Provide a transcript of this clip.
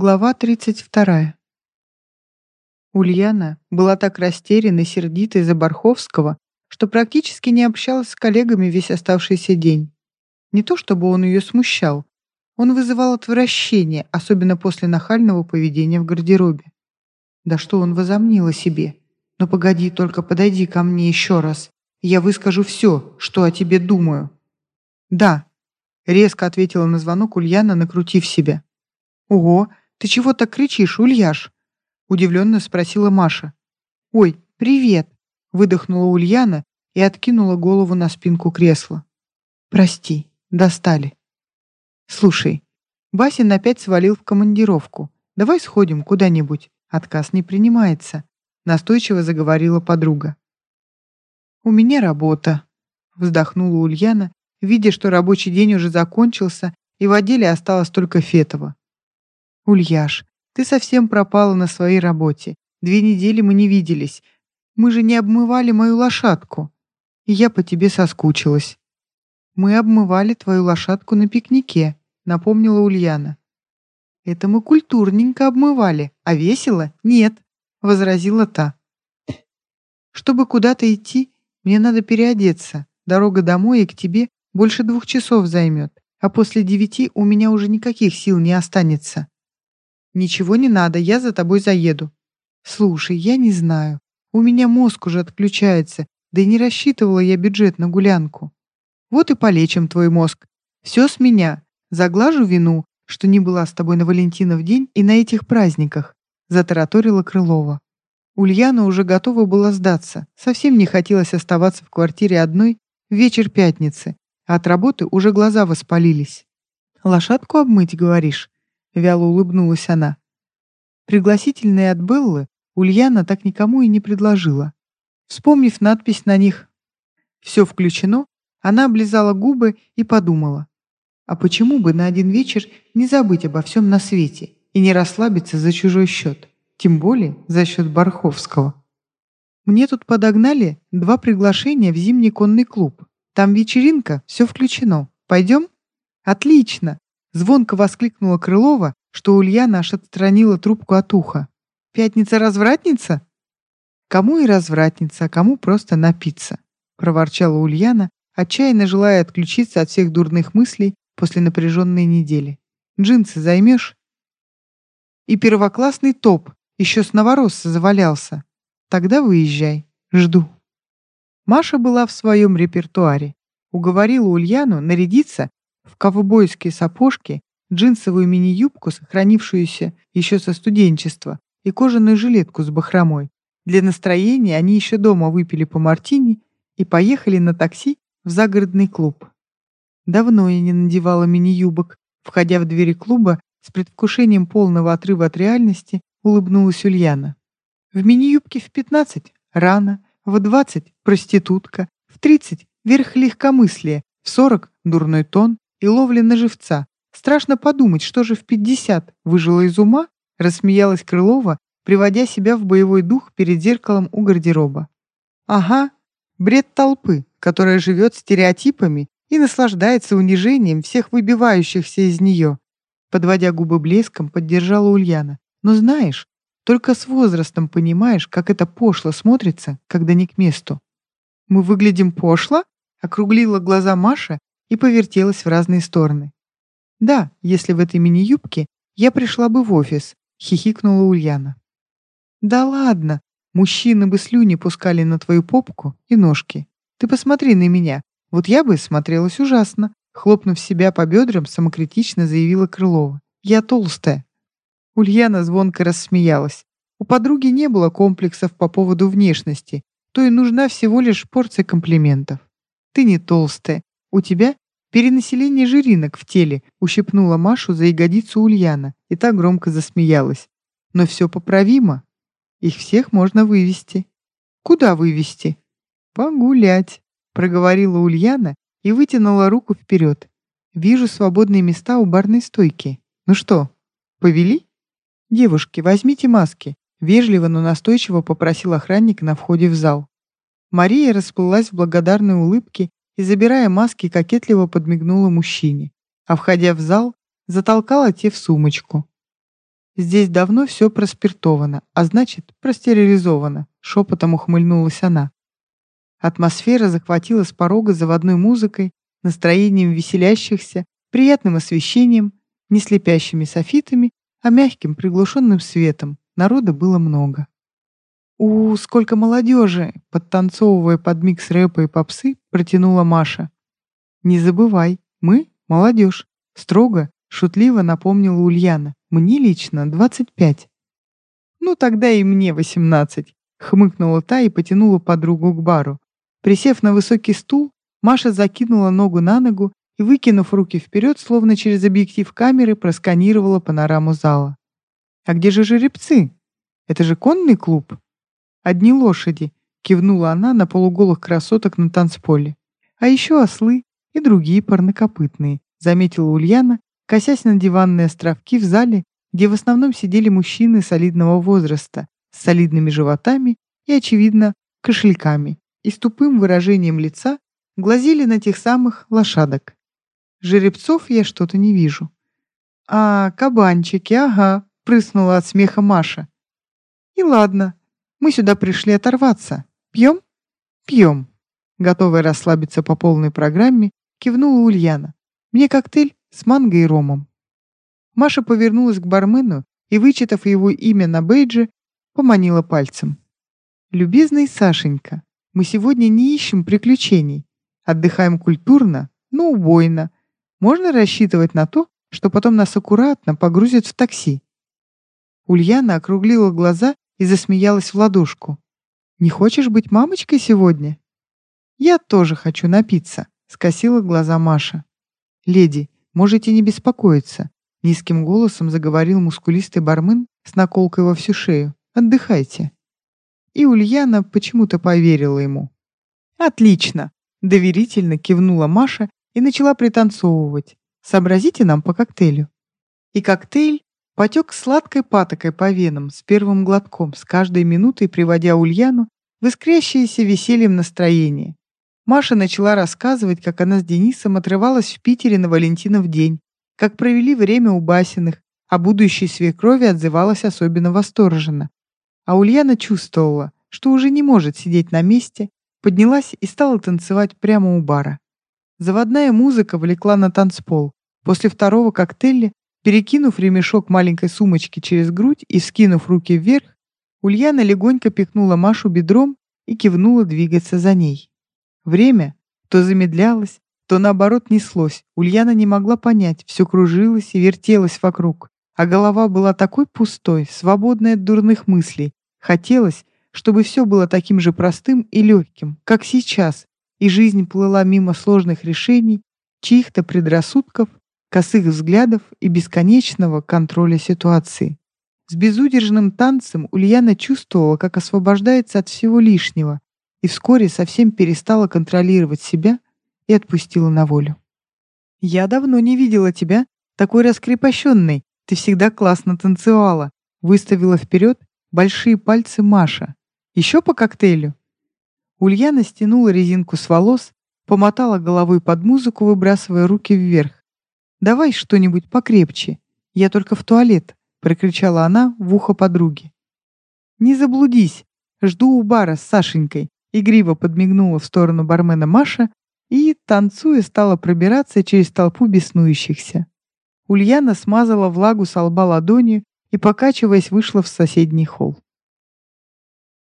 Глава 32. Ульяна была так растеряна и сердита из-за Барховского, что практически не общалась с коллегами весь оставшийся день. Не то чтобы он ее смущал, он вызывал отвращение, особенно после нахального поведения в гардеробе. Да что он возомнил о себе? Ну погоди, только подойди ко мне еще раз. Я выскажу все, что о тебе думаю. Да, резко ответила на звонок Ульяна, накрутив себя. Ого, «Ты чего так кричишь, Ульяш?» — удивленно спросила Маша. «Ой, привет!» — выдохнула Ульяна и откинула голову на спинку кресла. «Прости, достали». «Слушай, Басин опять свалил в командировку. Давай сходим куда-нибудь. Отказ не принимается», — настойчиво заговорила подруга. «У меня работа», — вздохнула Ульяна, видя, что рабочий день уже закончился, и в отделе осталось только Фетова. «Ульяш, ты совсем пропала на своей работе. Две недели мы не виделись. Мы же не обмывали мою лошадку. И я по тебе соскучилась». «Мы обмывали твою лошадку на пикнике», — напомнила Ульяна. «Это мы культурненько обмывали, а весело — нет», — возразила та. «Чтобы куда-то идти, мне надо переодеться. Дорога домой и к тебе больше двух часов займет, а после девяти у меня уже никаких сил не останется. «Ничего не надо, я за тобой заеду». «Слушай, я не знаю. У меня мозг уже отключается, да и не рассчитывала я бюджет на гулянку. Вот и полечим твой мозг. Все с меня. Заглажу вину, что не была с тобой на Валентинов день и на этих праздниках», затараторила Крылова. Ульяна уже готова была сдаться. Совсем не хотелось оставаться в квартире одной вечер пятницы, а от работы уже глаза воспалились. «Лошадку обмыть, говоришь?» Вяло улыбнулась она. Пригласительные от Беллы Ульяна так никому и не предложила. Вспомнив надпись на них «Все включено», она облизала губы и подумала, а почему бы на один вечер не забыть обо всем на свете и не расслабиться за чужой счет, тем более за счет Барховского. Мне тут подогнали два приглашения в зимний конный клуб. Там вечеринка, все включено. Пойдем? Отлично! Звонко воскликнула Крылова, что Ульяна аж отстранила трубку от уха. «Пятница-развратница?» «Кому и развратница, а кому просто напиться», — проворчала Ульяна, отчаянно желая отключиться от всех дурных мыслей после напряженной недели. «Джинсы займешь?» «И первоклассный топ, еще с новоросса завалялся. Тогда выезжай. Жду». Маша была в своем репертуаре. Уговорила Ульяну нарядиться в ковбойские сапожки, джинсовую мини-юбку, сохранившуюся еще со студенчества, и кожаную жилетку с бахромой. Для настроения они еще дома выпили по мартини и поехали на такси в загородный клуб. Давно я не надевала мини-юбок. Входя в двери клуба, с предвкушением полного отрыва от реальности, улыбнулась Ульяна. В мини-юбке в 15 — рано, в 20 — проститутка, в 30 — верх легкомыслия, в 40 — дурной тон, и ловли на живца. Страшно подумать, что же в пятьдесят выжила из ума, рассмеялась Крылова, приводя себя в боевой дух перед зеркалом у гардероба. Ага, бред толпы, которая живет стереотипами и наслаждается унижением всех выбивающихся из нее. Подводя губы блеском, поддержала Ульяна. Но знаешь, только с возрастом понимаешь, как это пошло смотрится, когда не к месту. «Мы выглядим пошло?» — округлила глаза Маша и повертелась в разные стороны. «Да, если в этой мини-юбке я пришла бы в офис», — хихикнула Ульяна. «Да ладно, мужчины бы слюни пускали на твою попку и ножки. Ты посмотри на меня, вот я бы смотрелась ужасно», хлопнув себя по бедрам, самокритично заявила Крылова. «Я толстая». Ульяна звонко рассмеялась. У подруги не было комплексов по поводу внешности, то и нужна всего лишь порция комплиментов. «Ты не толстая, «У тебя перенаселение жиринок в теле», ущипнула Машу за ягодицу Ульяна и так громко засмеялась. «Но все поправимо. Их всех можно вывести». «Куда вывести?» «Погулять», — проговорила Ульяна и вытянула руку вперед. «Вижу свободные места у барной стойки. Ну что, повели?» «Девушки, возьмите маски», — вежливо, но настойчиво попросил охранник на входе в зал. Мария расплылась в благодарной улыбке и, забирая маски, кокетливо подмигнула мужчине, а, входя в зал, затолкала те в сумочку. Здесь давно все проспиртовано, а значит, простерилизовано, шепотом ухмыльнулась она. Атмосфера захватила с порога заводной музыкой, настроением веселящихся, приятным освещением, не слепящими софитами, а мягким приглушенным светом. Народа было много. «У, сколько молодежи!» — подтанцовывая под микс рэпа и попсы, протянула Маша. «Не забывай, мы — молодежь», — строго, шутливо напомнила Ульяна. «Мне лично 25». «Ну, тогда и мне 18», — хмыкнула та и потянула подругу к бару. Присев на высокий стул, Маша закинула ногу на ногу и, выкинув руки вперед, словно через объектив камеры, просканировала панораму зала. «А где же жеребцы? Это же конный клуб?» «Одни лошади», — кивнула она на полуголых красоток на танцполе. «А еще ослы и другие парнокопытные», — заметила Ульяна, косясь на диванные островки в зале, где в основном сидели мужчины солидного возраста, с солидными животами и, очевидно, кошельками, и с тупым выражением лица глазели на тех самых лошадок. Жеребцов я что-то не вижу. А, кабанчики, ага, прыснула от смеха Маша. И ладно, мы сюда пришли оторваться. Пьем? Пьем. Готовая расслабиться по полной программе, кивнула Ульяна. Мне коктейль с манго и ромом. Маша повернулась к бармену и, вычитав его имя на бейдже, поманила пальцем. «Любезный Сашенька, мы сегодня не ищем приключений. Отдыхаем культурно, но убойно, можно рассчитывать на то, что потом нас аккуратно погрузят в такси. Ульяна округлила глаза и засмеялась в ладошку. «Не хочешь быть мамочкой сегодня?» «Я тоже хочу напиться», — скосила глаза Маша. «Леди, можете не беспокоиться», — низким голосом заговорил мускулистый бармен с наколкой во всю шею. «Отдыхайте». И Ульяна почему-то поверила ему. «Отлично!» — доверительно кивнула Маша и начала пританцовывать. «Сообразите нам по коктейлю». И коктейль потек сладкой патокой по венам с первым глотком, с каждой минутой приводя Ульяну в искрящееся весельем настроение. Маша начала рассказывать, как она с Денисом отрывалась в Питере на Валентинов день, как провели время у Басиных, а будущей свекрови отзывалась особенно восторженно. А Ульяна чувствовала, что уже не может сидеть на месте, поднялась и стала танцевать прямо у бара. Заводная музыка влекла на танцпол. После второго коктейля, перекинув ремешок маленькой сумочки через грудь и скинув руки вверх, Ульяна легонько пихнула Машу бедром и кивнула двигаться за ней. Время то замедлялось, то наоборот неслось. Ульяна не могла понять, все кружилось и вертелось вокруг, а голова была такой пустой, свободной от дурных мыслей. Хотелось, чтобы все было таким же простым и легким, как сейчас, и жизнь плыла мимо сложных решений, чьих-то предрассудков, косых взглядов и бесконечного контроля ситуации. С безудержным танцем Ульяна чувствовала, как освобождается от всего лишнего, и вскоре совсем перестала контролировать себя и отпустила на волю. «Я давно не видела тебя такой раскрепощенной. Ты всегда классно танцевала», выставила вперед большие пальцы Маша. «Еще по коктейлю?» Ульяна стянула резинку с волос, помотала головой под музыку, выбрасывая руки вверх. «Давай что-нибудь покрепче. Я только в туалет», — прокричала она в ухо подруги. «Не заблудись. Жду у бара с Сашенькой», — игриво подмигнула в сторону бармена Маша и, танцуя, стала пробираться через толпу беснующихся. Ульяна смазала влагу с лба ладонью и, покачиваясь, вышла в соседний холл.